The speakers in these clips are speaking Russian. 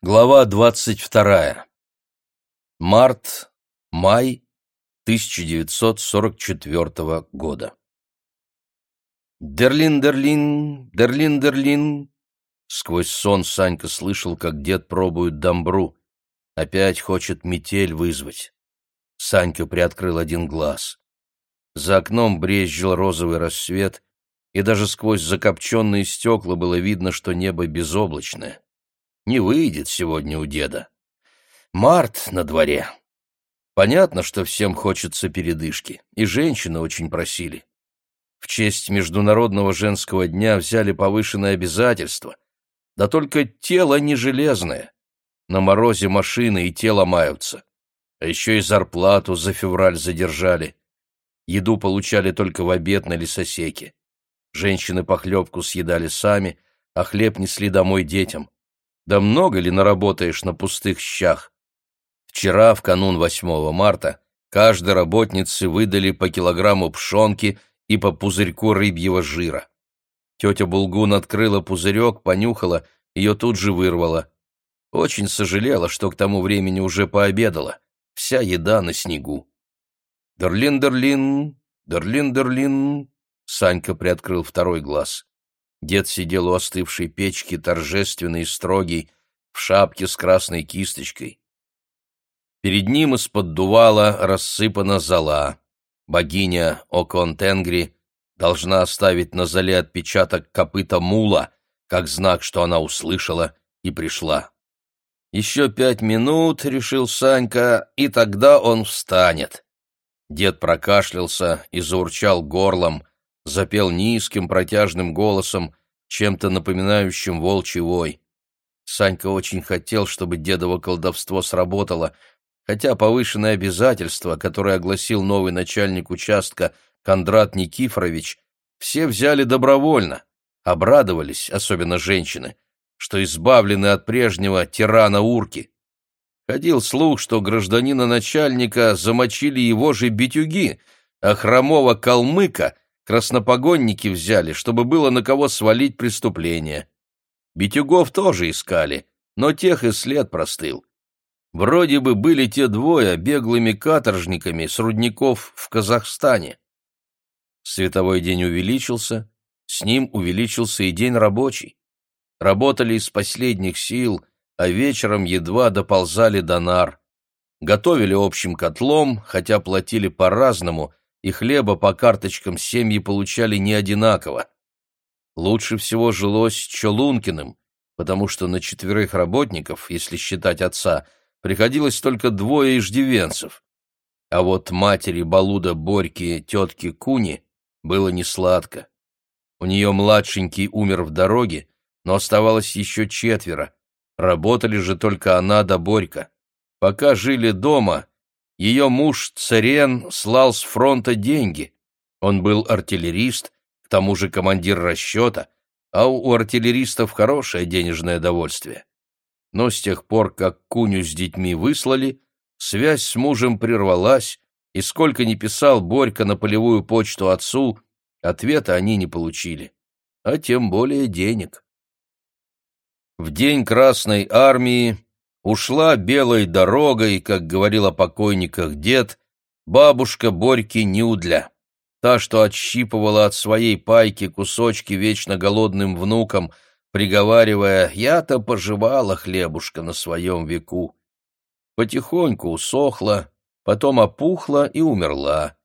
Глава двадцать вторая. Март, май 1944 года. «Дерлин-дерлин, дерлин-дерлин!» Сквозь сон Санька слышал, как дед пробует дамбру. Опять хочет метель вызвать. Санька приоткрыл один глаз. За окном брезжил розовый рассвет, и даже сквозь закопченные стекла было видно, что небо безоблачное не выйдет сегодня у деда. Март на дворе. Понятно, что всем хочется передышки, и женщины очень просили. В честь Международного женского дня взяли повышенное обязательство. Да только тело не железное. На морозе машины и тело маются. А еще и зарплату за февраль задержали. Еду получали только в обед на лесосеке. Женщины похлебку съедали сами, а хлеб несли домой детям. Да много ли наработаешь на пустых щах? Вчера, в канун 8 марта, каждой работнице выдали по килограмму пшенки и по пузырьку рыбьего жира. Тетя Булгун открыла пузырек, понюхала, ее тут же вырвала. Очень сожалела, что к тому времени уже пообедала. Вся еда на снегу. «Дерлин-дерлин, дерлин-дерлин», Санька приоткрыл второй глаз. Дед сидел у остывшей печки, торжественный и строгий, в шапке с красной кисточкой. Перед ним из-под дувала рассыпана зола. Богиня Окон-Тенгри должна оставить на золе отпечаток копыта мула, как знак, что она услышала и пришла. «Еще пять минут», — решил Санька, — «и тогда он встанет». Дед прокашлялся и заурчал горлом, запел низким протяжным голосом, чем-то напоминающим волчий вой. Санька очень хотел, чтобы дедово колдовство сработало, хотя повышенное обязательство, которое огласил новый начальник участка Кондрат Никифорович, все взяли добровольно, обрадовались, особенно женщины, что избавлены от прежнего тирана урки. Ходил слух, что гражданина начальника замочили его же битюги, а хромого калмыка — Краснопогонники взяли, чтобы было на кого свалить преступление. Битюгов тоже искали, но тех и след простыл. Вроде бы были те двое беглыми каторжниками с рудников в Казахстане. Световой день увеличился, с ним увеличился и день рабочий. Работали из последних сил, а вечером едва доползали до нар. Готовили общим котлом, хотя платили по-разному, и хлеба по карточкам семьи получали не одинаково. Лучше всего жилось Чолункиным, потому что на четверых работников, если считать отца, приходилось только двое иждивенцев. А вот матери Балуда Борьки, тетки Куни, было несладко. У нее младшенький умер в дороге, но оставалось еще четверо. Работали же только она да Борька. Пока жили дома, ее муж Царен слал с фронта деньги. Он был артиллерист, к тому же командир расчета, а у артиллеристов хорошее денежное довольствие. Но с тех пор, как Куню с детьми выслали, связь с мужем прервалась, и сколько ни писал Борька на полевую почту отцу, ответа они не получили, а тем более денег. В день Красной Армии ушла белой дорогой, как говорил о покойниках дед, бабушка Борьки Нюдля, та, что отщипывала от своей пайки кусочки вечно голодным внукам, приговаривая «я-то пожевала хлебушка на своем веку». Потихоньку усохла, потом опухла и умерла.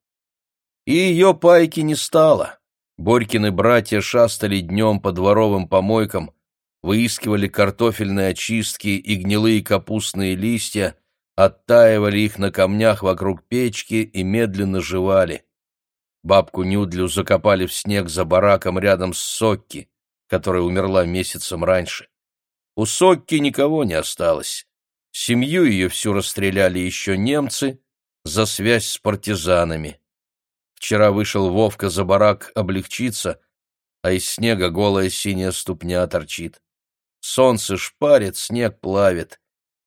И ее пайки не стало. Борькины братья шастали днем по дворовым помойкам, выискивали картофельные очистки и гнилые капустные листья, оттаивали их на камнях вокруг печки и медленно жевали. Бабку Нюдлю закопали в снег за бараком рядом с Сокки, которая умерла месяцем раньше. У Сокки никого не осталось. Семью ее всю расстреляли еще немцы за связь с партизанами. Вчера вышел Вовка за барак облегчиться, а из снега голая синяя ступня торчит. Солнце шпарит, снег плавит.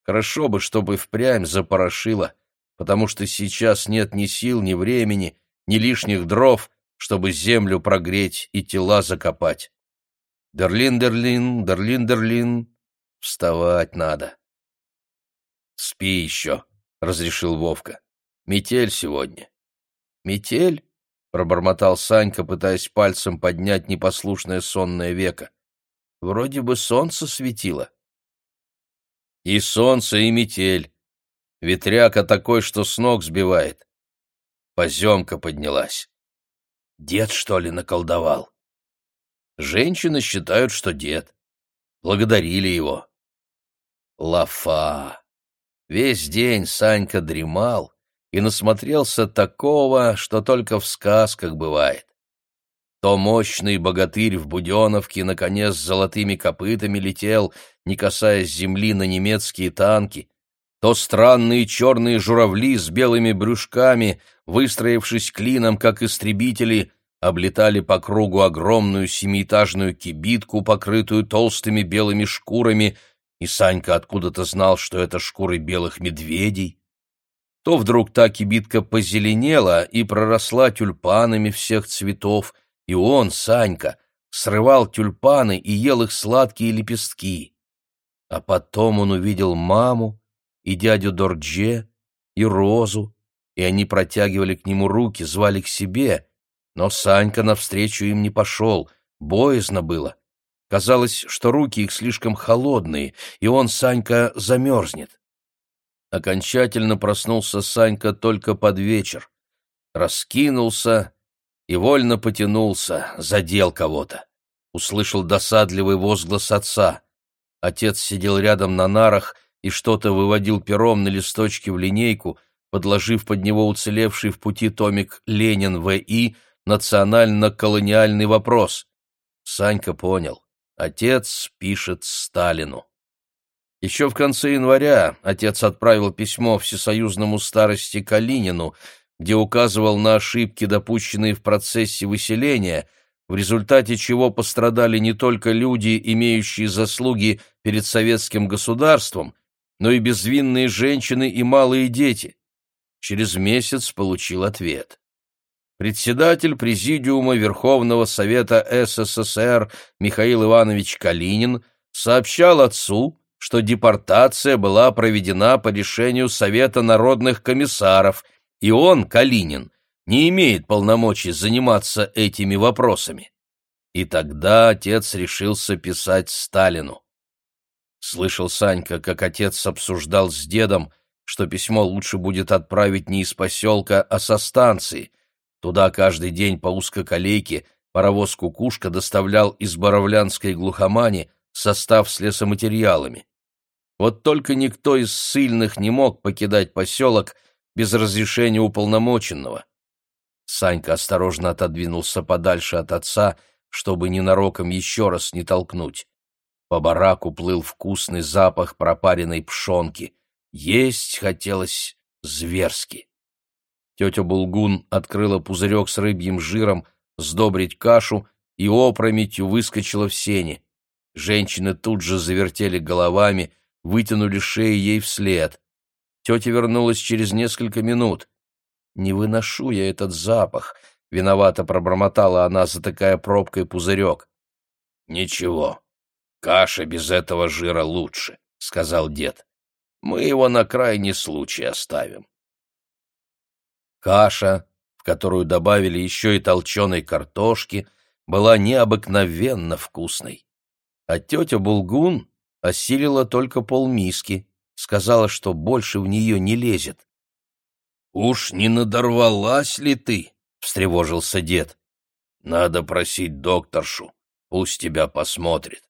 Хорошо бы, чтобы впрямь запорошило, потому что сейчас нет ни сил, ни времени, ни лишних дров, чтобы землю прогреть и тела закопать. Дерлин-дерлин, дерлин-дерлин. Вставать надо. Спи еще, — разрешил Вовка. Метель сегодня. Метель? — пробормотал Санька, пытаясь пальцем поднять непослушное сонное веко. Вроде бы солнце светило. И солнце, и метель. Ветряка такой, что с ног сбивает. Поземка поднялась. Дед, что ли, наколдовал? Женщины считают, что дед. Благодарили его. Лафа. Весь день Санька дремал и насмотрелся такого, что только в сказках бывает. То мощный богатырь в Буденовке наконец золотыми копытами летел, не касаясь земли на немецкие танки, то странные черные журавли с белыми брюшками, выстроившись клином, как истребители, облетали по кругу огромную семиэтажную кибитку, покрытую толстыми белыми шкурами, и Санька откуда-то знал, что это шкуры белых медведей. То вдруг та кибитка позеленела и проросла тюльпанами всех цветов, и он, Санька, срывал тюльпаны и ел их сладкие лепестки. А потом он увидел маму и дядю Дордже, и Розу, и они протягивали к нему руки, звали к себе, но Санька навстречу им не пошел, боязно было. Казалось, что руки их слишком холодные, и он, Санька, замерзнет. Окончательно проснулся Санька только под вечер. Раскинулся и вольно потянулся, задел кого-то. Услышал досадливый возглас отца. Отец сидел рядом на нарах и что-то выводил пером на листочке в линейку, подложив под него уцелевший в пути томик «Ленин В.И. Национально-колониальный вопрос». Санька понял. Отец пишет Сталину. Еще в конце января отец отправил письмо всесоюзному старости Калинину, где указывал на ошибки, допущенные в процессе выселения, в результате чего пострадали не только люди, имеющие заслуги перед советским государством, но и безвинные женщины и малые дети. Через месяц получил ответ председатель Президиума Верховного Совета СССР Михаил Иванович Калинин сообщал отцу, что депортация была проведена по решению Совета народных комиссаров, и он, Калинин, не имеет полномочий заниматься этими вопросами. И тогда отец решился писать Сталину. Слышал Санька, как отец обсуждал с дедом, что письмо лучше будет отправить не из поселка, а со станции, Туда каждый день по узкоколейке паровоз «Кукушка» доставлял из Боровлянской глухомани состав с лесоматериалами. Вот только никто из ссыльных не мог покидать поселок без разрешения уполномоченного. Санька осторожно отодвинулся подальше от отца, чтобы ненароком еще раз не толкнуть. По бараку плыл вкусный запах пропаренной пшенки. Есть хотелось зверски. Тетя Булгун открыла пузырек с рыбьим жиром, сдобрить кашу и опрометью выскочила в сени. Женщины тут же завертели головами, вытянули шеи ей вслед. Тетя вернулась через несколько минут. «Не выношу я этот запах», — виновато пробормотала она, затыкая пробкой пузырек. «Ничего, каша без этого жира лучше», — сказал дед. «Мы его на крайний случай оставим». Каша, в которую добавили еще и толченой картошки, была необыкновенно вкусной. А тетя Булгун осилила только полмиски, сказала, что больше в нее не лезет. «Уж не надорвалась ли ты?» — встревожился дед. «Надо просить докторшу, пусть тебя посмотрит».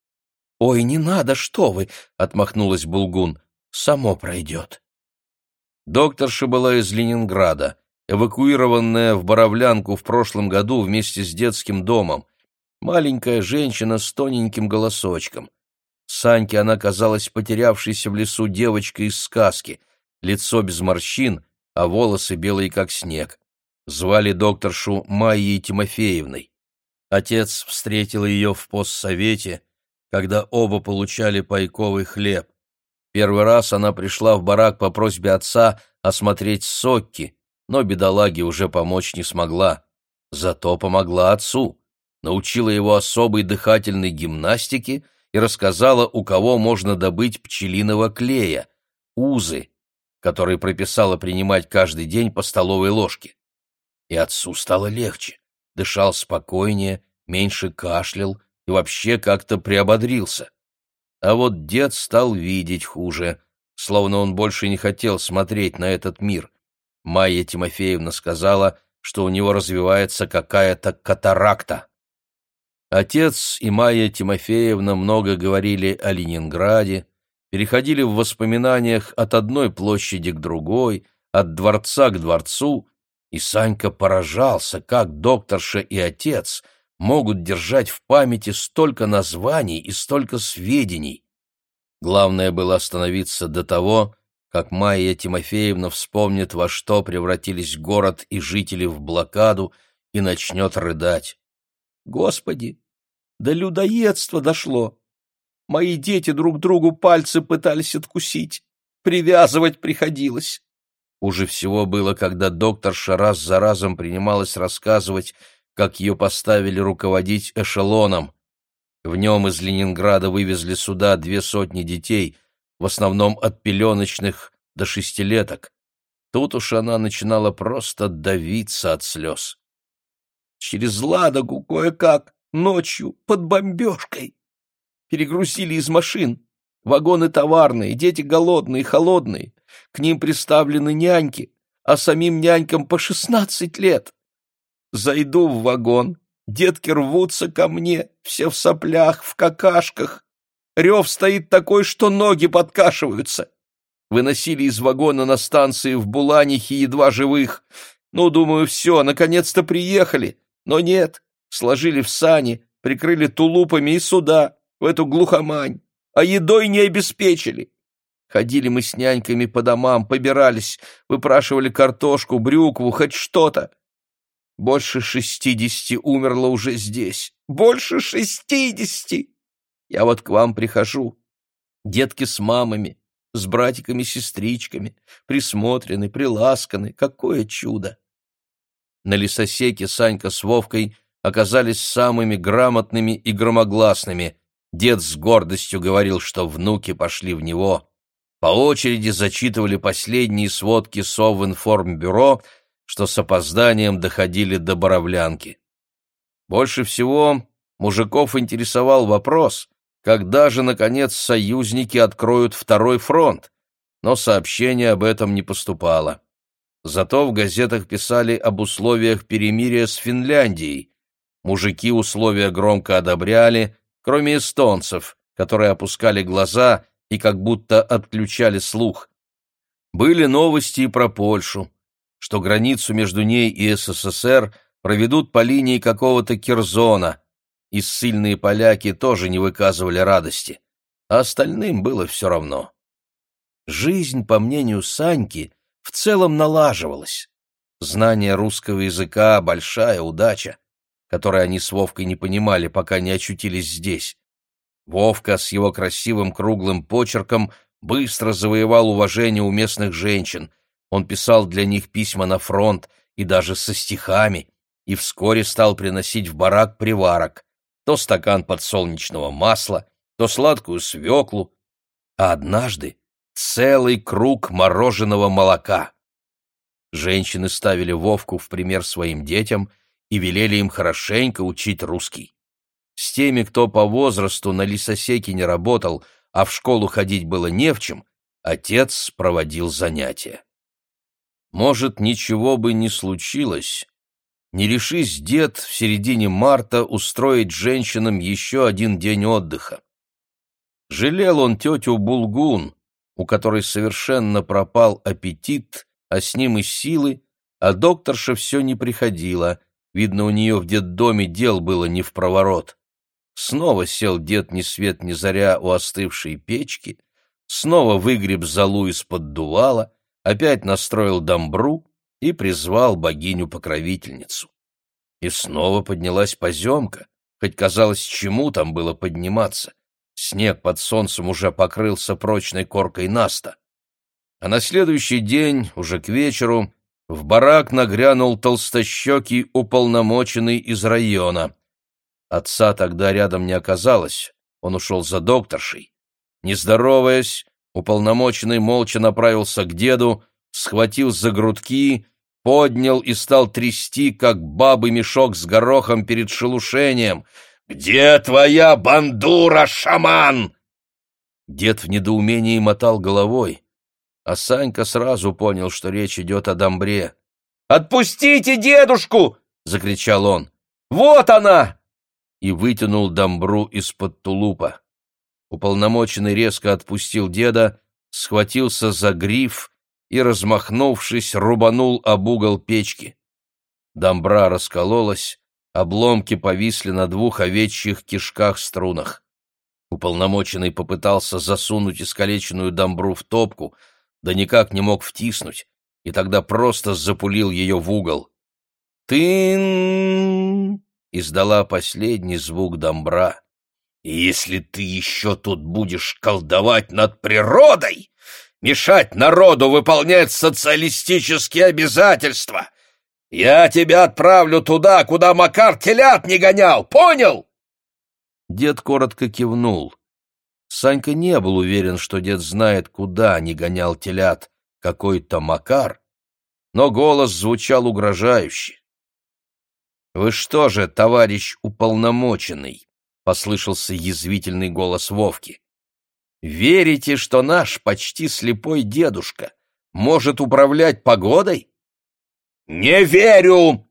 «Ой, не надо, что вы!» — отмахнулась Булгун. «Само пройдет». Докторша была из Ленинграда, эвакуированная в Боровлянку в прошлом году вместе с детским домом. Маленькая женщина с тоненьким голосочком. Саньке она казалась потерявшейся в лесу девочкой из сказки, лицо без морщин, а волосы белые, как снег. Звали докторшу Майей Тимофеевной. Отец встретил ее в постсовете, когда оба получали пайковый хлеб. Первый раз она пришла в барак по просьбе отца осмотреть сокки, но бедолаге уже помочь не смогла. Зато помогла отцу, научила его особой дыхательной гимнастике и рассказала, у кого можно добыть пчелиного клея, узы, который прописала принимать каждый день по столовой ложке. И отцу стало легче, дышал спокойнее, меньше кашлял и вообще как-то приободрился. А вот дед стал видеть хуже, словно он больше не хотел смотреть на этот мир. Майя Тимофеевна сказала, что у него развивается какая-то катаракта. Отец и Майя Тимофеевна много говорили о Ленинграде, переходили в воспоминаниях от одной площади к другой, от дворца к дворцу, и Санька поражался, как докторша и отец могут держать в памяти столько названий и столько сведений. Главное было остановиться до того, как Майя Тимофеевна вспомнит, во что превратились город и жители в блокаду, и начнет рыдать. «Господи, до людоедства дошло! Мои дети друг другу пальцы пытались откусить, привязывать приходилось!» Уже всего было, когда докторша раз за разом принималась рассказывать, как ее поставили руководить эшелоном. В нем из Ленинграда вывезли сюда две сотни детей, в основном от пеленочных до шестилеток. Тут уж она начинала просто давиться от слез. Через Ладогу кое-как, ночью, под бомбежкой. Перегрузили из машин. Вагоны товарные, дети голодные, холодные. К ним приставлены няньки, а самим нянькам по шестнадцать лет. Зайду в вагон, детки рвутся ко мне, все в соплях, в какашках. Рев стоит такой, что ноги подкашиваются. Выносили из вагона на станции в Буланихе едва живых. Ну, думаю, все, наконец-то приехали. Но нет, сложили в сани, прикрыли тулупами и сюда, в эту глухомань, а едой не обеспечили. Ходили мы с няньками по домам, побирались, выпрашивали картошку, брюкву, хоть что-то. Больше шестидесяти умерло уже здесь. Больше шестидесяти! Я вот к вам прихожу. Детки с мамами, с братиками-сестричками, присмотрены, приласканы. Какое чудо! На лесосеке Санька с Вовкой оказались самыми грамотными и громогласными. Дед с гордостью говорил, что внуки пошли в него. По очереди зачитывали последние сводки Совинформбюро, что с опозданием доходили до Боровлянки. Больше всего мужиков интересовал вопрос, когда же, наконец, союзники откроют второй фронт, но сообщение об этом не поступало. Зато в газетах писали об условиях перемирия с Финляндией. Мужики условия громко одобряли, кроме эстонцев, которые опускали глаза и как будто отключали слух. Были новости и про Польшу, что границу между ней и СССР проведут по линии какого-то Кирзона, и ссыльные поляки тоже не выказывали радости, а остальным было все равно. Жизнь, по мнению Саньки, в целом налаживалась. Знание русского языка — большая удача, которой они с Вовкой не понимали, пока не очутились здесь. Вовка с его красивым круглым почерком быстро завоевал уважение у местных женщин. Он писал для них письма на фронт и даже со стихами, и вскоре стал приносить в барак приварок. То стакан подсолнечного масла, то сладкую свеклу, а однажды целый круг мороженого молока. Женщины ставили Вовку в пример своим детям и велели им хорошенько учить русский. С теми, кто по возрасту на лесосеке не работал, а в школу ходить было не в чем, отец проводил занятия. Может, ничего бы не случилось, не решись дед в середине марта устроить женщинам еще один день отдыха. Жалел он тетю Булгун, у которой совершенно пропал аппетит, а с ним и силы, а докторша все не приходила, видно, у нее в детдоме дел было не в проворот. Снова сел дед ни свет ни заря у остывшей печки, снова выгреб залу из-под дувала, опять настроил домбру и призвал богиню-покровительницу. И снова поднялась поземка, хоть казалось, чему там было подниматься. Снег под солнцем уже покрылся прочной коркой наста. А на следующий день, уже к вечеру, в барак нагрянул толстощекий уполномоченный из района. Отца тогда рядом не оказалось, Он ушел за докторшей. Не здороваясь, уполномоченный молча направился к деду, схватил за грудки, поднял и стал трясти, как бабы мешок с горохом перед шелушением. «Где твоя бандура, шаман?» Дед в недоумении мотал головой, а Санька сразу понял, что речь идет о домбре. «Отпустите дедушку!» — закричал он. «Вот она!» И вытянул домбру из-под тулупа. Уполномоченный резко отпустил деда, схватился за гриф и, размахнувшись, рубанул об угол печки. Домбра раскололась, обломки повисли на двух овечьих кишках-струнах. Уполномоченный попытался засунуть искалеченную домбру в топку, да никак не мог втиснуть, и тогда просто запулил ее в угол. «Тын!» — издала последний звук домбра. «Если ты еще тут будешь колдовать над природой, мешать народу выполнять социалистические обязательства, я тебя отправлю туда, куда Макар телят не гонял, понял?» Дед коротко кивнул. Санька не был уверен, что дед знает, куда не гонял телят какой-то Макар, но голос звучал угрожающе. «Вы что же, товарищ уполномоченный?» — послышался язвительный голос Вовки. «Верите, что наш почти слепой дедушка может управлять погодой?» «Не верю!»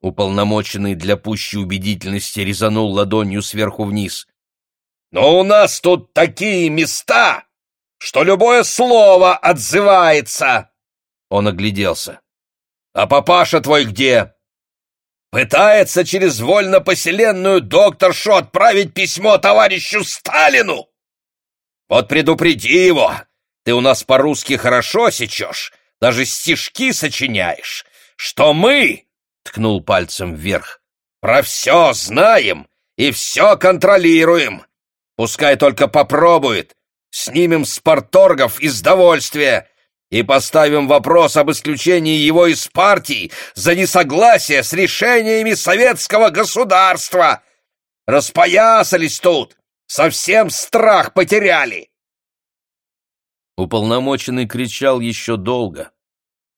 Уполномоченный для пущей убедительности резанул ладонью сверху вниз. «Но у нас тут такие места, что любое слово отзывается!» Он огляделся. «А папаша твой где?» Пытается через вольно-поселенную докторшу отправить письмо товарищу Сталину? Вот предупреди его, ты у нас по-русски хорошо сечешь, даже стишки сочиняешь, что мы, — ткнул пальцем вверх, — про все знаем и все контролируем. Пускай только попробует, снимем с порторгов из довольствия и поставим вопрос об исключении его из партии за несогласие с решениями советского государства. Распоясались тут, совсем страх потеряли. Уполномоченный кричал еще долго.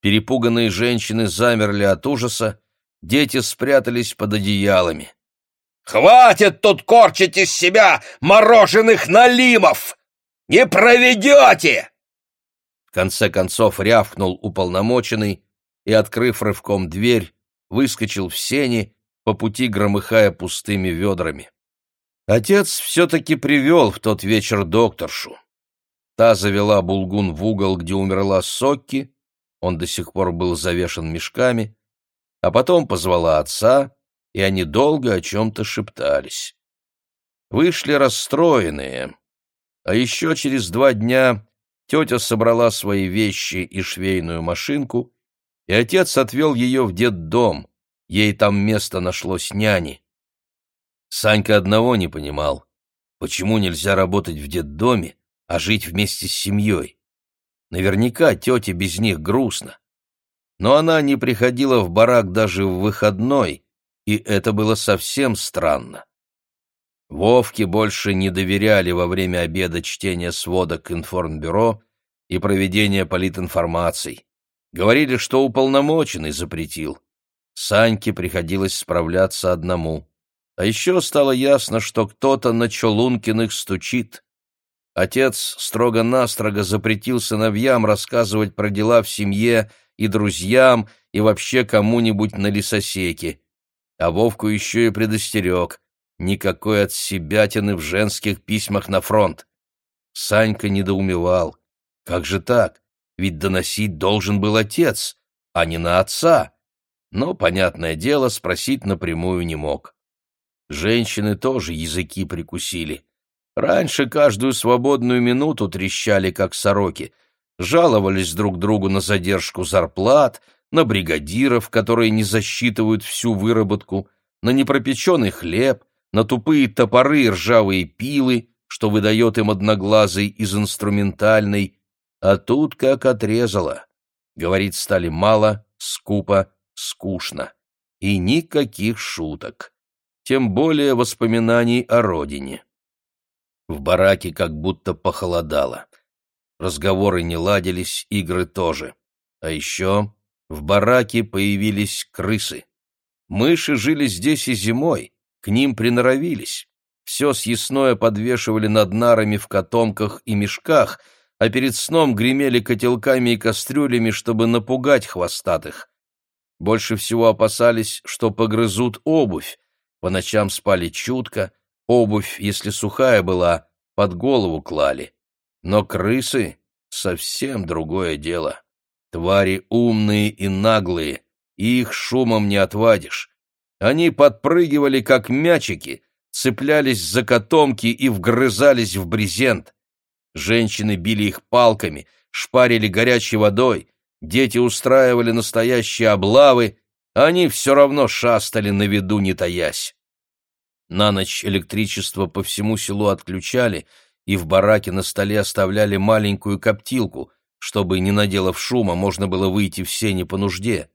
Перепуганные женщины замерли от ужаса, дети спрятались под одеялами. «Хватит тут корчить из себя мороженых налимов! Не проведете!» В конце концов рявкнул уполномоченный и, открыв рывком дверь, выскочил в сени, по пути громыхая пустыми ведрами. Отец все-таки привел в тот вечер докторшу. Та завела Булгун в угол, где умерла Сокки, он до сих пор был завешен мешками, а потом позвала отца, и они долго о чем-то шептались. Вышли расстроенные, а еще через два дня Тетя собрала свои вещи и швейную машинку, и отец отвел ее в детдом, ей там место нашлось няни. Санька одного не понимал, почему нельзя работать в детдоме, а жить вместе с семьей. Наверняка тете без них грустно. Но она не приходила в барак даже в выходной, и это было совсем странно. Вовке больше не доверяли во время обеда чтения сводок информбюро и проведения политинформаций. Говорили, что уполномоченный запретил. Саньке приходилось справляться одному. А еще стало ясно, что кто-то на Чолункиных стучит. Отец строго-настрого запретил сыновьям рассказывать про дела в семье и друзьям, и вообще кому-нибудь на лесосеке. А Вовку еще и предостерег. Никакой отсебятины в женских письмах на фронт. Санька недоумевал. Как же так? Ведь доносить должен был отец, а не на отца. Но, понятное дело, спросить напрямую не мог. Женщины тоже языки прикусили. Раньше каждую свободную минуту трещали, как сороки. Жаловались друг другу на задержку зарплат, на бригадиров, которые не засчитывают всю выработку, на непропеченный хлеб, на тупые топоры и ржавые пилы, что выдает им одноглазый из инструментальной, а тут как отрезало. Говорить стали мало, скупо, скучно. И никаких шуток. Тем более воспоминаний о родине. В бараке как будто похолодало. Разговоры не ладились, игры тоже. А еще в бараке появились крысы. Мыши жили здесь и зимой, к ним приноровились. Все съестное подвешивали над нарами в котомках и мешках, а перед сном гремели котелками и кастрюлями, чтобы напугать хвостатых. Больше всего опасались, что погрызут обувь. По ночам спали чутко, обувь, если сухая была, под голову клали. Но крысы — совсем другое дело. Твари умные и наглые, их шумом не отвадишь. Они подпрыгивали, как мячики, цеплялись за котомки и вгрызались в брезент. Женщины били их палками, шпарили горячей водой, дети устраивали настоящие облавы, они все равно шастали на виду, не таясь. На ночь электричество по всему селу отключали, и в бараке на столе оставляли маленькую коптилку, чтобы, не наделав шума, можно было выйти в сене по нужде.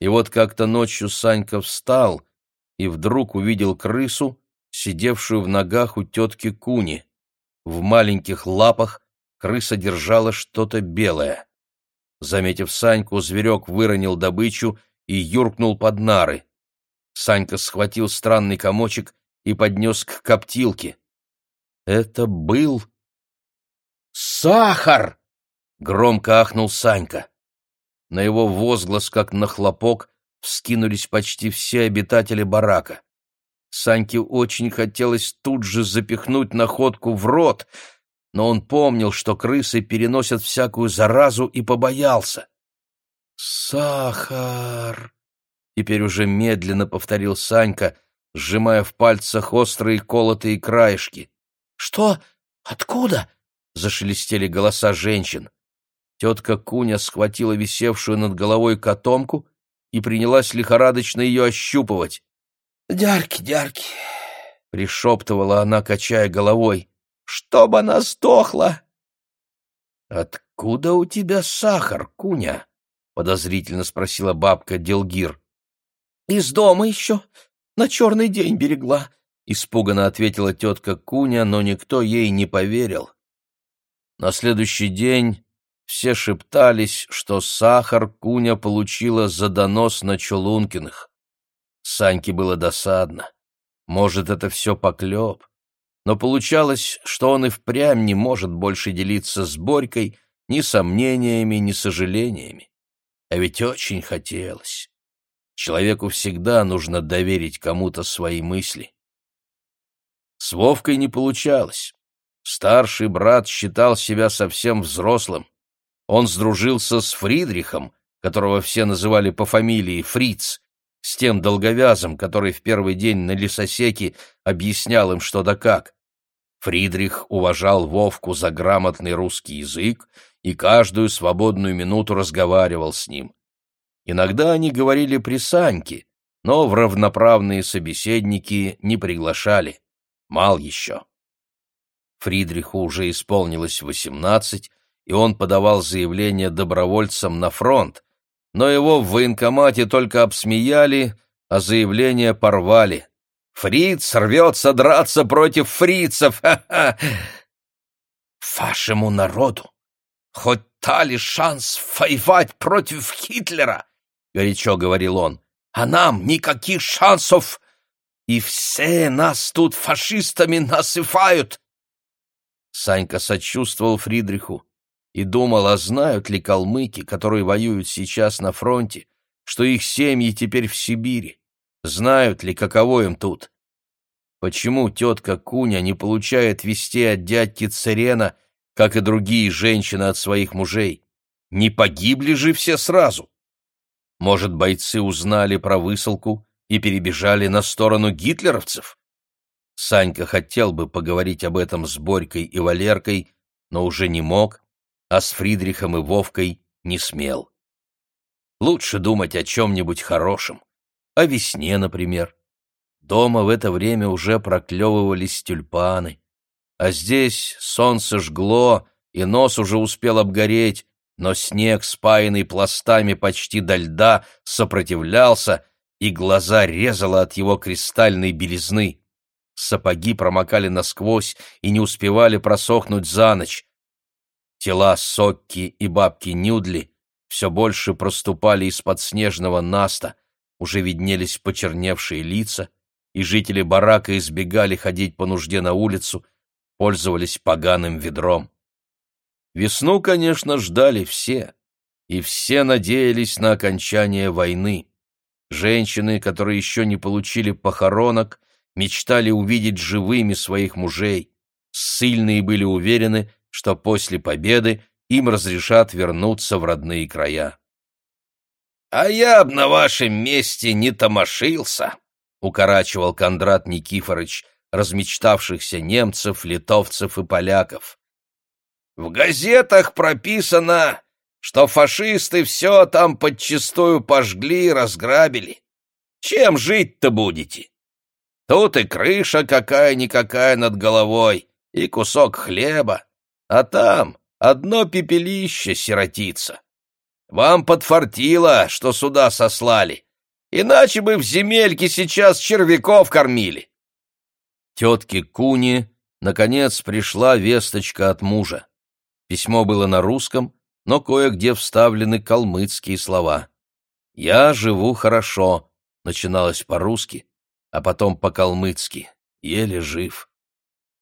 И вот как-то ночью Санька встал и вдруг увидел крысу, сидевшую в ногах у тетки Куни. В маленьких лапах крыса держала что-то белое. Заметив Саньку, зверек выронил добычу и юркнул под нары. Санька схватил странный комочек и поднес к коптилке. Это был... «Сахар!» — громко ахнул Санька. На его возглас, как на хлопок, вскинулись почти все обитатели барака. Саньке очень хотелось тут же запихнуть находку в рот, но он помнил, что крысы переносят всякую заразу, и побоялся. «Сахар!» — теперь уже медленно повторил Санька, сжимая в пальцах острые колотые краешки. «Что? Откуда?» — зашелестели голоса женщин. Тетка Куня схватила висевшую над головой котомку и принялась лихорадочно ее ощупывать. «Дярки, дярки!» — пришептывала она, качая головой. «Чтоб она сдохла!» «Откуда у тебя сахар, Куня?» — подозрительно спросила бабка Делгир. «Из дома еще. На черный день берегла», — испуганно ответила тетка Куня, но никто ей не поверил. На следующий день все шептались, что сахар Куня получила за донос на Чулункиных. Саньке было досадно. Может, это все поклеп. Но получалось, что он и впрямь не может больше делиться с Борькой ни сомнениями, ни сожалениями. А ведь очень хотелось. Человеку всегда нужно доверить кому-то свои мысли. С Вовкой не получалось. Старший брат считал себя совсем взрослым. Он сдружился с Фридрихом, которого все называли по фамилии Фриц, с тем долговязым, который в первый день на лесосеке объяснял им что да как. Фридрих уважал Вовку за грамотный русский язык и каждую свободную минуту разговаривал с ним. Иногда они говорили при Саньке, но в равноправные собеседники не приглашали. Мал еще. Фридриху уже исполнилось восемнадцать, и он подавал заявление добровольцам на фронт, но его в военкомате только обсмеяли, а заявление порвали. «Фриц рвется драться против фрицев! Ха-ха!» «Вашему народу хоть дали шанс воевать против Хитлера!» — горячо говорил он. «А нам никаких шансов! И все нас тут фашистами насыпают!» Санька сочувствовал Фридриху и думал, а знают ли калмыки, которые воюют сейчас на фронте, что их семьи теперь в Сибири? Знают ли, каково им тут? Почему тетка Куня не получает вести от дядьки Церена, как и другие женщины от своих мужей? Не погибли же все сразу? Может, бойцы узнали про высылку и перебежали на сторону гитлеровцев? Санька хотел бы поговорить об этом с Борькой и Валеркой, но уже не мог, а с Фридрихом и Вовкой не смел. Лучше думать о чем-нибудь хорошем, о весне, например. Дома в это время уже проклевывались тюльпаны, а здесь солнце жгло, и нос уже успел обгореть, но снег, спаянный пластами почти до льда, сопротивлялся, и глаза резало от его кристальной белизны. сапоги промокали насквозь и не успевали просохнуть за ночь. Тела Сокки и бабки Нюдли все больше проступали из-под снежного наста, уже виднелись почерневшие лица, и жители барака избегали ходить по нужде на улицу, пользовались поганым ведром. Весну, конечно, ждали все, и все надеялись на окончание войны. Женщины, которые еще не получили похоронок, мечтали увидеть живыми своих мужей. Сильные были уверены, что после победы им разрешат вернуться в родные края. «А я б на вашем месте не томошился», — укорачивал Кондрат Никифорович, размечтавшихся немцев, литовцев и поляков. «В газетах прописано, что фашисты все там подчистую пожгли и разграбили. Чем жить-то будете? Тут и крыша какая-никакая над головой, и кусок хлеба, а там одно пепелище сиротится. Вам подфартило, что сюда сослали, иначе бы в земельке сейчас червяков кормили. Тетке Куни, наконец, пришла весточка от мужа. Письмо было на русском, но кое-где вставлены калмыцкие слова. «Я живу хорошо», начиналось по-русски, а потом по-калмыцки, еле жив.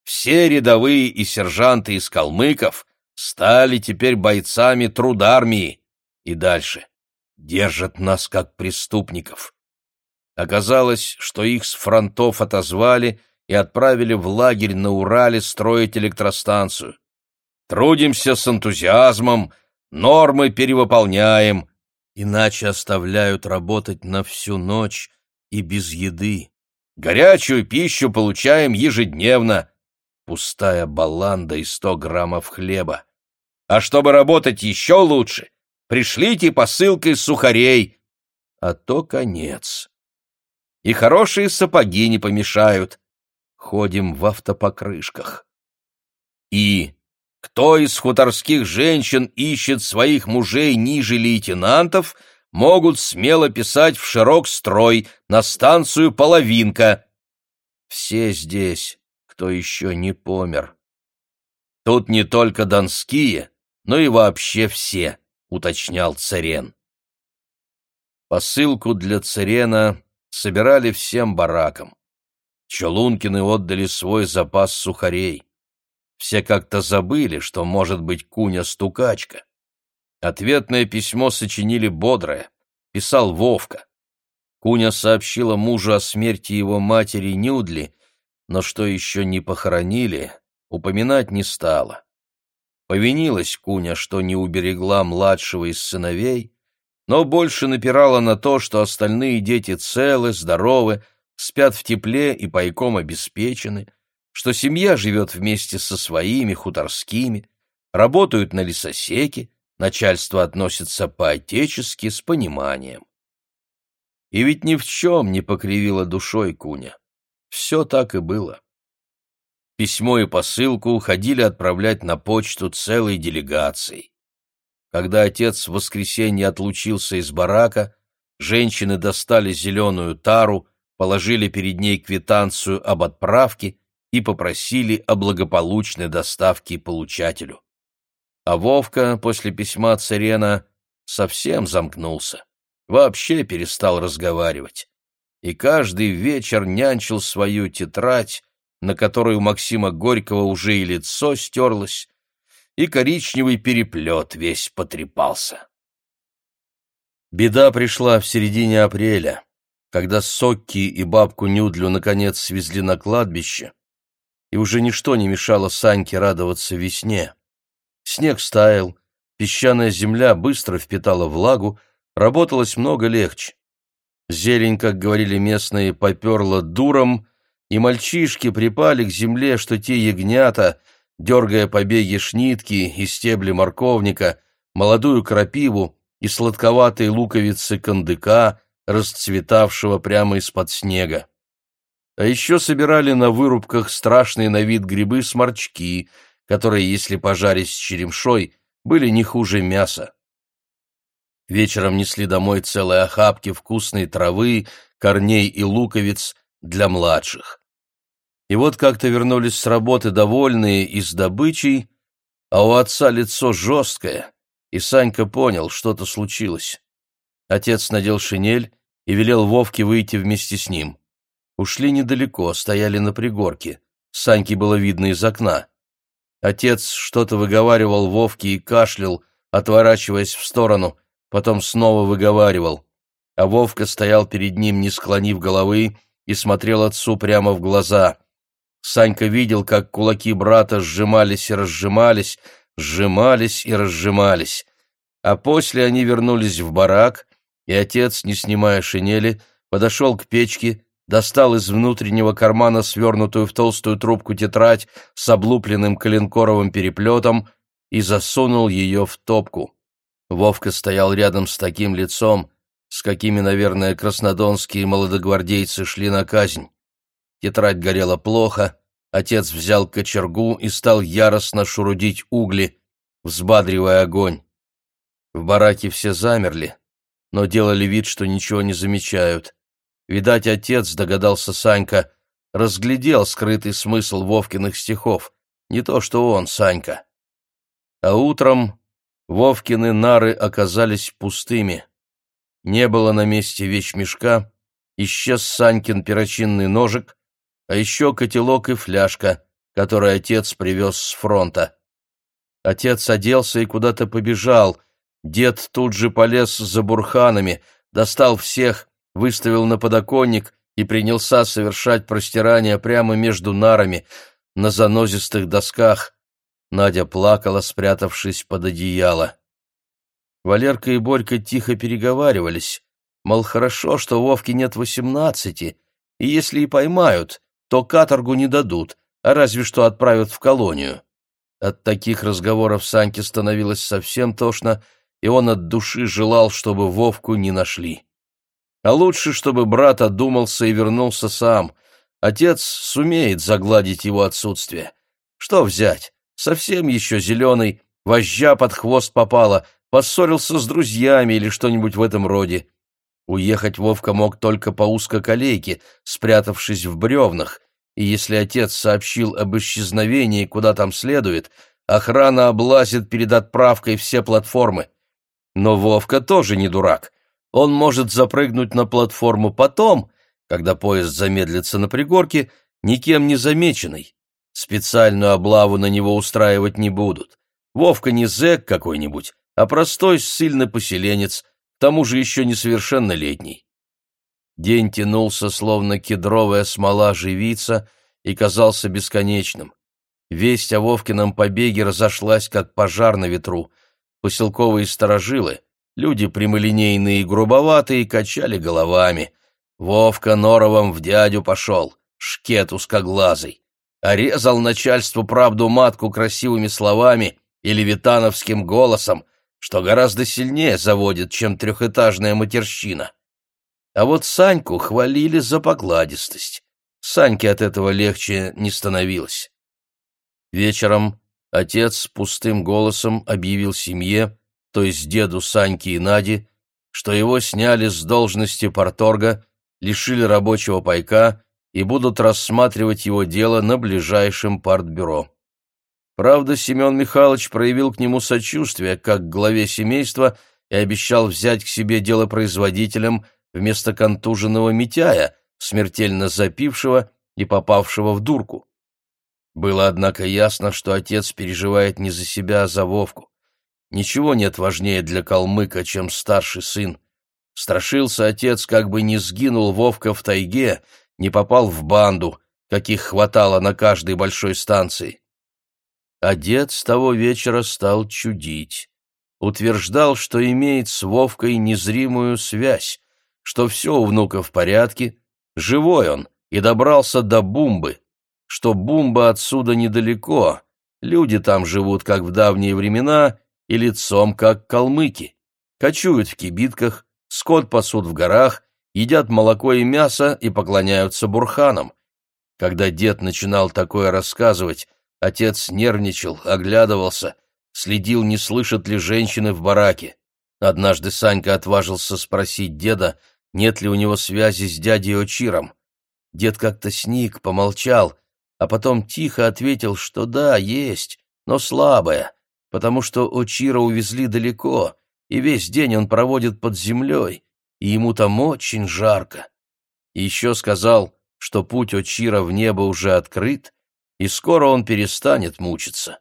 Все рядовые и сержанты из калмыков стали теперь бойцами трудармии. И дальше. Держат нас как преступников. Оказалось, что их с фронтов отозвали и отправили в лагерь на Урале строить электростанцию. Трудимся с энтузиазмом, Нормы перевыполняем, иначе оставляют работать на всю ночь и без еды. Горячую пищу получаем ежедневно. Пустая баланда и сто граммов хлеба. А чтобы работать еще лучше, пришлите посылкой сухарей, а то конец. И хорошие сапоги не помешают. Ходим в автопокрышках. И кто из хуторских женщин ищет своих мужей ниже лейтенантов, могут смело писать в широк строй на станцию «Половинка». Все здесь, кто еще не помер. Тут не только донские, но и вообще все, уточнял Царен. Посылку для Царена собирали всем баракам. Чулункины отдали свой запас сухарей. Все как-то забыли, что может быть Куня-стукачка. Ответное письмо сочинили бодрое. Писал Вовка. Куня сообщила мужу о смерти его матери Нюдли, но что еще не похоронили, упоминать не стала. Повинилась Куня, что не уберегла младшего из сыновей, но больше напирала на то, что остальные дети целы, здоровы, спят в тепле и пайком обеспечены, что семья живет вместе со своими хуторскими, работают на лесосеке, начальство относится по-отечески с пониманием. И ведь ни в чем не покривила душой Куня. Все так и было. Письмо и посылку ходили отправлять на почту целой делегацией. Когда отец в воскресенье отлучился из барака, женщины достали зеленую тару, положили перед ней квитанцию об отправке и попросили о благополучной доставке получателю. А Вовка после письма Царена совсем замкнулся, вообще перестал разговаривать. И каждый вечер нянчил свою тетрадь, на которой у Максима Горького уже и лицо стерлось, и коричневый переплет весь потрепался. Беда пришла в середине апреля, когда Сокки и бабку Нюдлю наконец свезли на кладбище, и уже ничто не мешало Саньке радоваться весне. Снег стаял, песчаная земля быстро впитала влагу, работалось много легче. Зелень, как говорили местные, поперла дуром, и мальчишки припали к земле, что те ягнята, дергая побеги шнитки и стебли морковника, молодую крапиву и сладковатые луковицы кандыка, расцветавшего прямо из-под снега. А еще собирали на вырубках страшные на вид грибы-сморчки, которые, если пожарить с черемшой, были не хуже мяса. Вечером несли домой целые охапки вкусной травы, корней и луковиц для младших. И вот как-то вернулись с работы довольные и с добычей, а у отца лицо жесткое, и Санька понял, что-то случилось. Отец надел шинель и велел Вовке выйти вместе с ним. Ушли недалеко, стояли на пригорке. Саньке было видно из окна. Отец что-то выговаривал Вовке и кашлял, отворачиваясь в сторону, потом снова выговаривал. А Вовка стоял перед ним, не склонив головы, и смотрел отцу прямо в глаза. Санька видел, как кулаки брата сжимались и разжимались, сжимались и разжимались. А после они вернулись в барак, и отец, не снимая шинели, подошел к печке, достал из внутреннего кармана свернутую в толстую трубку тетрадь с облупленным коленкоровым переплетом и засунул ее в топку. Вовка стоял рядом с таким лицом, с какими, наверное, краснодонские молодогвардейцы шли на казнь. Тетрадь горела плохо, отец взял кочергу и стал яростно шурудить угли, взбадривая огонь. В бараке все замерли, но делали вид, что ничего не замечают. Видать, отец, догадался Санька, разглядел скрытый смысл Вовкиных стихов, не то что он, Санька. А утром Вовкины нары оказались пустыми. Не было на месте вещмешка, исчез Санькин перочинный ножик, а еще котелок и фляжка, который отец привез с фронта. Отец оделся и куда-то побежал. Дед тут же полез за бурханами, достал всех, выставил на подоконник и принялся совершать простирание прямо между нарами, на занозистых досках. Надя плакала, спрятавшись под одеяло. Валерка и Борька тихо переговаривались, мол, хорошо, что Вовке нет восемнадцати, и если и поймают, то каторгу не дадут, а разве что отправят в колонию. От таких разговоров Саньке становилось совсем тошно, и он от души желал, чтобы Вовку не нашли. А лучше, чтобы брат одумался и вернулся сам. Отец сумеет загладить его отсутствие. Что взять? Совсем еще зеленый, вожжа под хвост попала, поссорился с друзьями или что-нибудь в этом роде. Уехать Вовка мог только по узкоколейке, спрятавшись в бревнах, и если отец сообщил об исчезновении куда там следует, охрана облазит перед отправкой все платформы. Но Вовка тоже не дурак. Он может запрыгнуть на платформу потом, когда поезд замедлится на пригорке, никем не замеченный. Специальную облаву на него устраивать не будут. Вовка не зэк какой-нибудь, а простой ссыльный поселенец, тому же еще несовершеннолетний. День тянулся, словно кедровая смола живица, и казался бесконечным. Весть о Вовкином побеге разошлась, как пожар на ветру. Поселковые сторожилы, люди прямолинейные и грубоватые, качали головами. Вовка норовом в дядю пошел, шкет узкоглазый. Орезал начальству правду матку красивыми словами и левитановским голосом, что гораздо сильнее заводит, чем трехэтажная матерщина. А вот Саньку хвалили за покладистость. Саньке от этого легче не становилось. Вечером отец пустым голосом объявил семье, то есть деду Саньки и Наде, что его сняли с должности порторга, лишили рабочего пайка и будут рассматривать его дело на ближайшем партбюро. Правда, Семен Михайлович проявил к нему сочувствие, как к главе семейства, и обещал взять к себе делопроизводителем вместо контуженного Митяя, смертельно запившего и попавшего в дурку. Было, однако, ясно, что отец переживает не за себя, а за Вовку. Ничего нет важнее для калмыка, чем старший сын. Страшился отец, как бы не сгинул Вовка в тайге, не попал в банду, каких хватало на каждой большой станции. А дед с того вечера стал чудить. Утверждал, что имеет с Вовкой незримую связь, что все у внука в порядке, живой он и добрался до Бумбы, что Бумба отсюда недалеко, люди там живут, как в давние времена, и лицом, как калмыки, кочуют в кибитках, скот пасут в горах, едят молоко и мясо и поклоняются бурханам. Когда дед начинал такое рассказывать, Отец нервничал, оглядывался, следил, не слышат ли женщины в бараке. Однажды Санька отважился спросить деда, нет ли у него связи с дядей Очиром. Дед как-то сник, помолчал, а потом тихо ответил, что да, есть, но слабая, потому что Очира увезли далеко, и весь день он проводит под землей, и ему там очень жарко. Еще сказал, что путь Очира в небо уже открыт, и скоро он перестанет мучиться.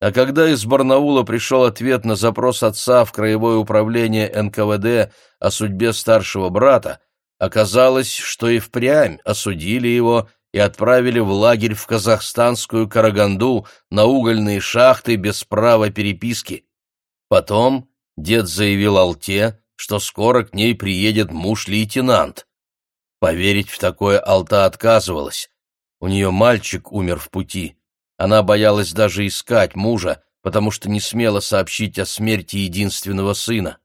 А когда из Барнаула пришел ответ на запрос отца в Краевое управление НКВД о судьбе старшего брата, оказалось, что и впрямь осудили его и отправили в лагерь в казахстанскую Караганду на угольные шахты без права переписки. Потом дед заявил Алте, что скоро к ней приедет муж-лейтенант. Поверить в такое Алта отказывалась. У нее мальчик умер в пути. Она боялась даже искать мужа, потому что не смела сообщить о смерти единственного сына.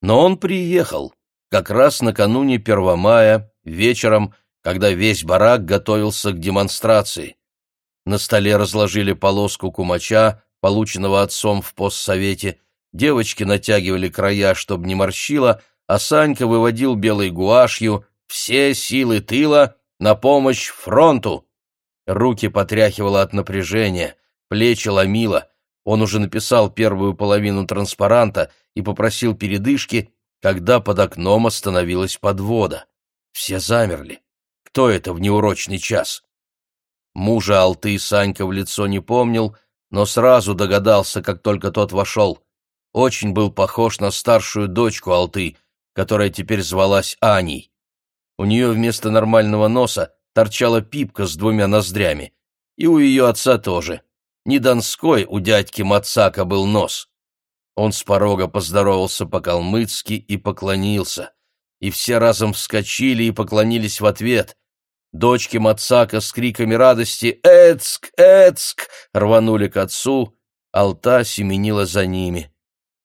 Но он приехал, как раз накануне Первомая, вечером, когда весь барак готовился к демонстрации. На столе разложили полоску кумача, полученного отцом в постсовете, девочки натягивали края, чтобы не морщило, а Санька выводил белой гуашью все силы тыла на помощь фронту. Руки потряхивало от напряжения, плечи ломило. Он уже написал первую половину транспаранта и попросил передышки, когда под окном остановилась подвода. Все замерли. Кто это в неурочный час? Мужа Алты Санька в лицо не помнил, но сразу догадался, как только тот вошел. Очень был похож на старшую дочку Алты, которая теперь звалась Аней. У нее вместо нормального носа торчала пипка с двумя ноздрями. И у ее отца тоже. Не донской у дядьки Мацака был нос. Он с порога поздоровался по-калмыцки и поклонился. И все разом вскочили и поклонились в ответ. Дочки Мацака с криками радости «Эцк! Эцк!» рванули к отцу, Алта семенила за ними.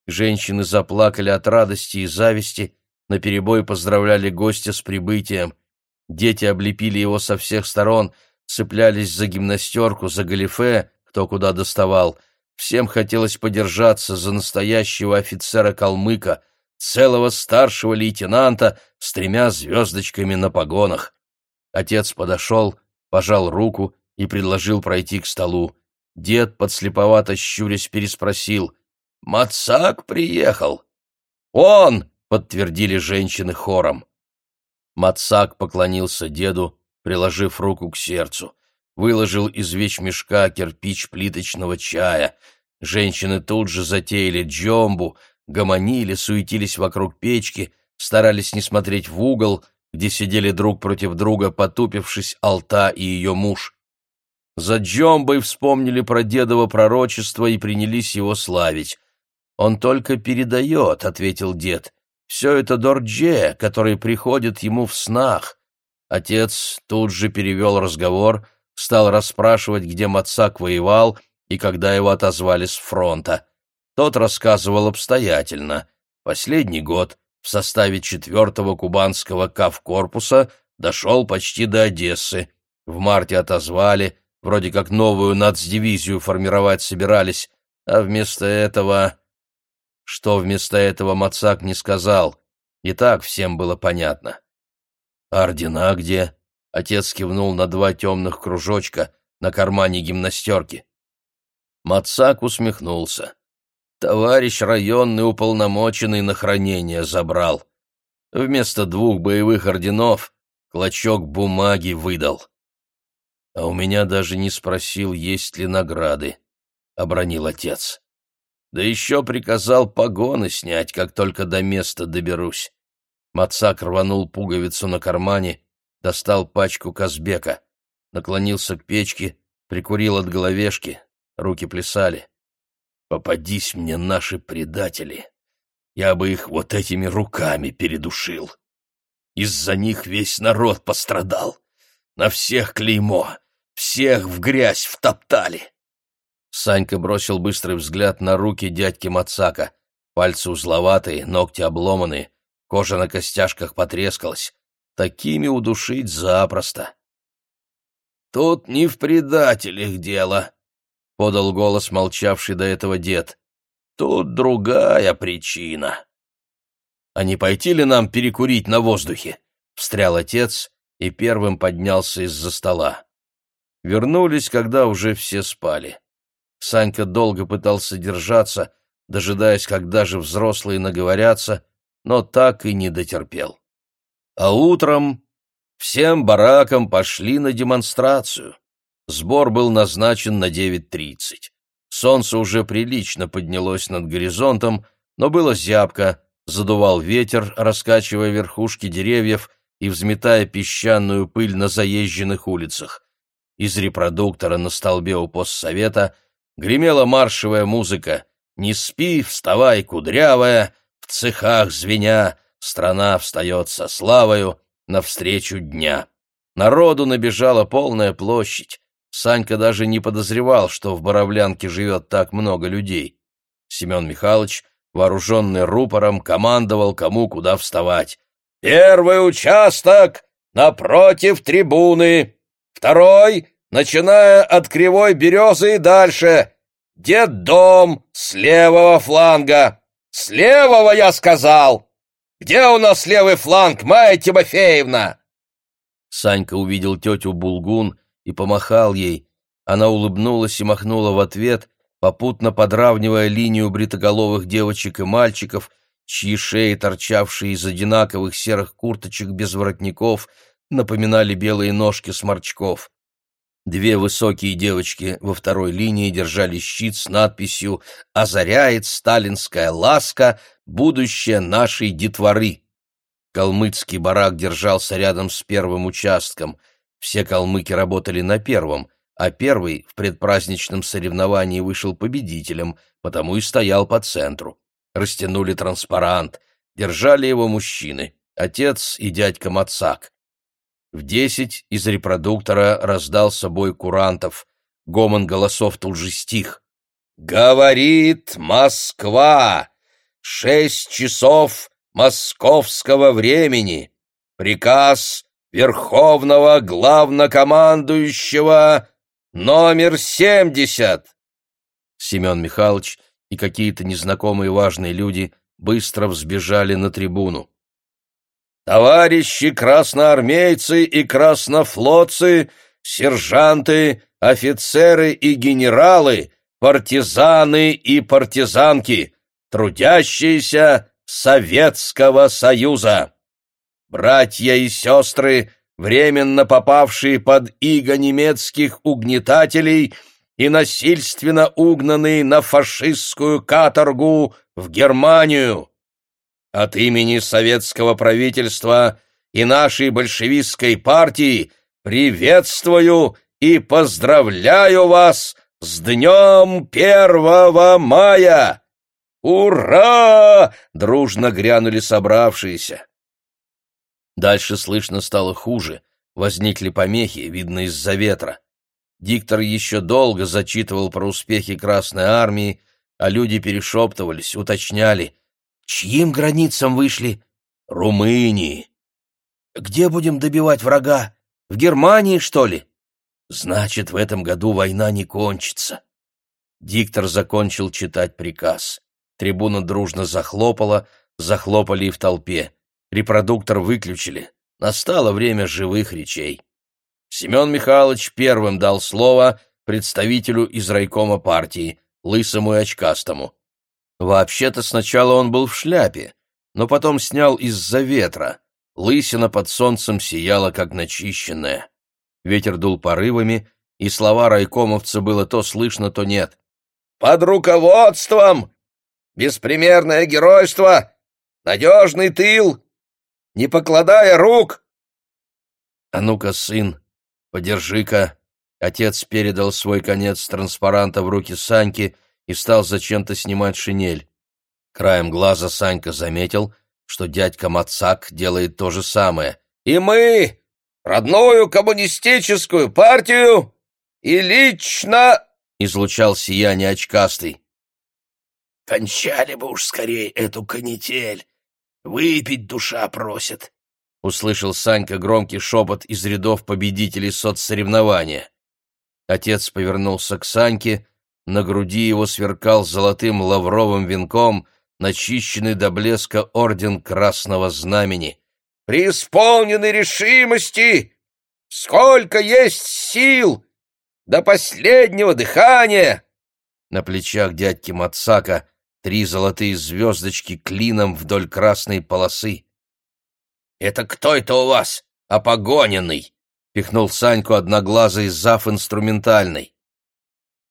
Женщины заплакали от радости и зависти, наперебой поздравляли гостя с прибытием. Дети облепили его со всех сторон, цеплялись за гимнастерку, за галифе, кто куда доставал. Всем хотелось подержаться за настоящего офицера-калмыка, целого старшего лейтенанта с тремя звездочками на погонах. Отец подошел, пожал руку и предложил пройти к столу. Дед, подслеповато щурясь, переспросил. «Мацак приехал?» «Он!» — подтвердили женщины хором. Мацак поклонился деду, приложив руку к сердцу. Выложил из вещмешка кирпич плиточного чая. Женщины тут же затеяли джомбу, гомонили, суетились вокруг печки, старались не смотреть в угол, где сидели друг против друга, потупившись Алта и ее муж. За Джомбой вспомнили про дедово пророчество и принялись его славить. «Он только передает», — ответил дед. «Все это Дордже, который приходит ему в снах». Отец тут же перевел разговор, стал расспрашивать, где Мацак воевал и когда его отозвали с фронта. Тот рассказывал обстоятельно. Последний год в составе 4-го кубанского кавкорпуса дошел почти до Одессы. В марте отозвали, вроде как новую нацдивизию формировать собирались, а вместо этого... Что вместо этого Мацак не сказал, и так всем было понятно. «Ордена где?» — отец кивнул на два темных кружочка на кармане гимнастерки. Мацак усмехнулся. Товарищ районный уполномоченный на хранение забрал. Вместо двух боевых орденов клочок бумаги выдал. А у меня даже не спросил, есть ли награды, — обронил отец. Да еще приказал погоны снять, как только до места доберусь. Мацак рванул пуговицу на кармане, достал пачку Казбека, наклонился к печке, прикурил от головешки, руки плясали. Попадись мне наши предатели, я бы их вот этими руками передушил. Из-за них весь народ пострадал. На всех клеймо, всех в грязь втоптали. Санька бросил быстрый взгляд на руки дядьки Мацака. Пальцы узловатые, ногти обломанные, кожа на костяшках потрескалась. Такими удушить запросто. «Тут не в предателях дело», подал голос молчавший до этого дед. Тут другая причина. А не пойти ли нам перекурить на воздухе? встрял отец и первым поднялся из-за стола. вернулись, когда уже все спали. Санька долго пытался держаться, дожидаясь, когда же взрослые наговорятся, но так и не дотерпел. А утром всем баракам пошли на демонстрацию. Сбор был назначен на 9.30. Солнце уже прилично поднялось над горизонтом, но было зябко, задувал ветер, раскачивая верхушки деревьев и взметая песчаную пыль на заезженных улицах. Из репродуктора на столбе у постсовета гремела маршевая музыка «Не спи, вставай, кудрявая», в цехах звеня, страна встает со славою навстречу дня. Народу набежала полная площадь. Санька даже не подозревал, что в Боровлянке живет так много людей. Семен Михайлович, вооруженный рупором, командовал, кому куда вставать. «Первый участок напротив трибуны, второй, начиная от Кривой Березы и дальше, дом с левого фланга, «С левого, я сказал! Где у нас левый фланг, Майя Тимофеевна?» Санька увидел тетю Булгун и помахал ей. Она улыбнулась и махнула в ответ, попутно подравнивая линию бритоголовых девочек и мальчиков, чьи шеи, торчавшие из одинаковых серых курточек без воротников, напоминали белые ножки сморчков. Две высокие девочки во второй линии держали щит с надписью «Озаряет сталинская ласка, будущее нашей детворы». Калмыцкий барак держался рядом с первым участком. Все калмыки работали на первом, а первый в предпраздничном соревновании вышел победителем, потому и стоял по центру. Растянули транспарант, держали его мужчины, отец и дядька Мацак. В десять из репродуктора раздался бой курантов. Гомон голосов тут же стих. «Говорит Москва! Шесть часов московского времени! Приказ Верховного Главнокомандующего номер семьдесят!» Семен Михайлович и какие-то незнакомые важные люди быстро взбежали на трибуну. Товарищи красноармейцы и краснофлотцы, сержанты, офицеры и генералы, партизаны и партизанки, трудящиеся Советского Союза. Братья и сестры, временно попавшие под иго немецких угнетателей и насильственно угнанные на фашистскую каторгу в Германию. От имени советского правительства и нашей большевистской партии приветствую и поздравляю вас с днем первого мая! Ура! Дружно грянули собравшиеся. Дальше слышно стало хуже, возникли помехи, видно из-за ветра. Диктор еще долго зачитывал про успехи Красной Армии, а люди перешептывались, уточняли, Чьим границам вышли? Румынии. Где будем добивать врага? В Германии, что ли? Значит, в этом году война не кончится. Диктор закончил читать приказ. Трибуна дружно захлопала, захлопали и в толпе. Репродуктор выключили. Настало время живых речей. Семен Михайлович первым дал слово представителю из райкома партии, лысому и очкастому. Вообще-то сначала он был в шляпе, но потом снял из-за ветра. Лысина под солнцем сияла, как начищенная. Ветер дул порывами, и слова райкомовца было то слышно, то нет. «Под руководством! Беспримерное геройство! Надежный тыл! Не покладая рук!» «А ну-ка, сын, подержи-ка!» Отец передал свой конец транспаранта в руки Саньки — и стал зачем-то снимать шинель. Краем глаза Санька заметил, что дядька Мацак делает то же самое. «И мы, родную коммунистическую партию, и лично...» — излучал сияние очкастый. «Кончали бы уж скорее эту канитель. Выпить душа просит», — услышал Санька громкий шепот из рядов победителей соцсоревнования. Отец повернулся к Саньке, на груди его сверкал золотым лавровым венком начищенный до блеска орден Красного Знамени. «Преисполнены решимости! Сколько есть сил! до последнего дыхания!» На плечах дядьки Мацака три золотые звездочки клином вдоль красной полосы. «Это кто это у вас, опогоненный?» — пихнул Саньку одноглазый зав инструментальный.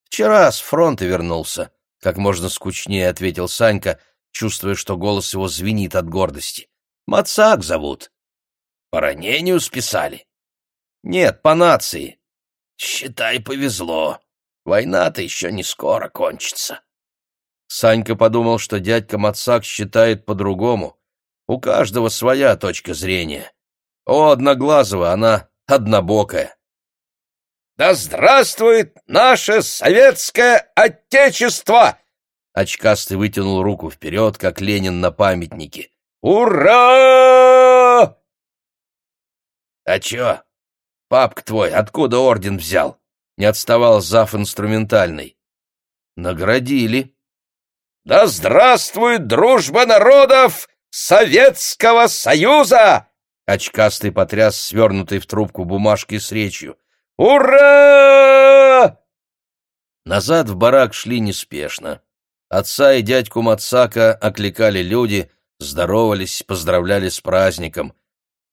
«Вчера с фронта вернулся», — как можно скучнее ответил Санька, чувствуя, что голос его звенит от гордости. «Мацак зовут». «По ранению списали?» «Нет, по нации». «Считай, повезло. Война-то еще не скоро кончится». Санька подумал, что дядька Мацак считает по-другому. У каждого своя точка зрения. О, Одноглазого, она однобокая. «Да здравствует наше советское отечество!» Очкастый вытянул руку вперед, как Ленин на памятнике. «Ура!» «А чё? Папка твой откуда орден взял?» Не отставал зав инструментальный. «Наградили». «Да здравствует дружба народов Советского Союза!» Очкастый потряс свернутой в трубку бумажки с речью. «Ура!» Назад в барак шли неспешно. Отца и дядьку Мацака окликали люди, здоровались, поздравляли с праздником.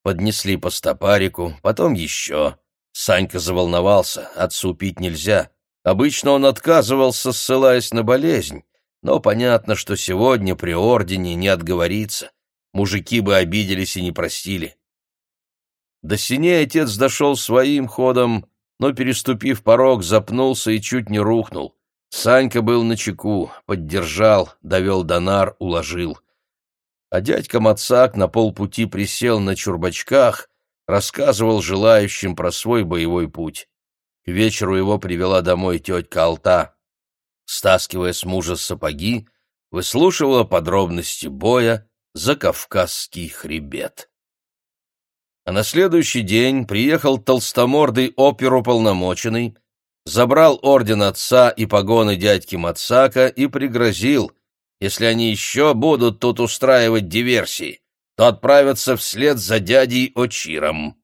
Поднесли по стопарику, потом еще. Санька заволновался, отцу пить нельзя. Обычно он отказывался, ссылаясь на болезнь, но понятно, что сегодня при ордене не отговорится. Мужики бы обиделись и не простили. До синей отец дошел своим ходом, но, переступив порог, запнулся и чуть не рухнул. Санька был на чеку, поддержал, довел до нар, уложил. А дядька Мацак на полпути присел на чурбачках, рассказывал желающим про свой боевой путь. К вечеру его привела домой тетка Алта. Стаскивая с мужа сапоги, выслушивала подробности боя за Кавказский хребет. А на следующий день приехал толстомордый оперуполномоченный, забрал орден отца и погоны дядьки Мацака и пригрозил, если они еще будут тут устраивать диверсии, то отправятся вслед за дядей Очиром.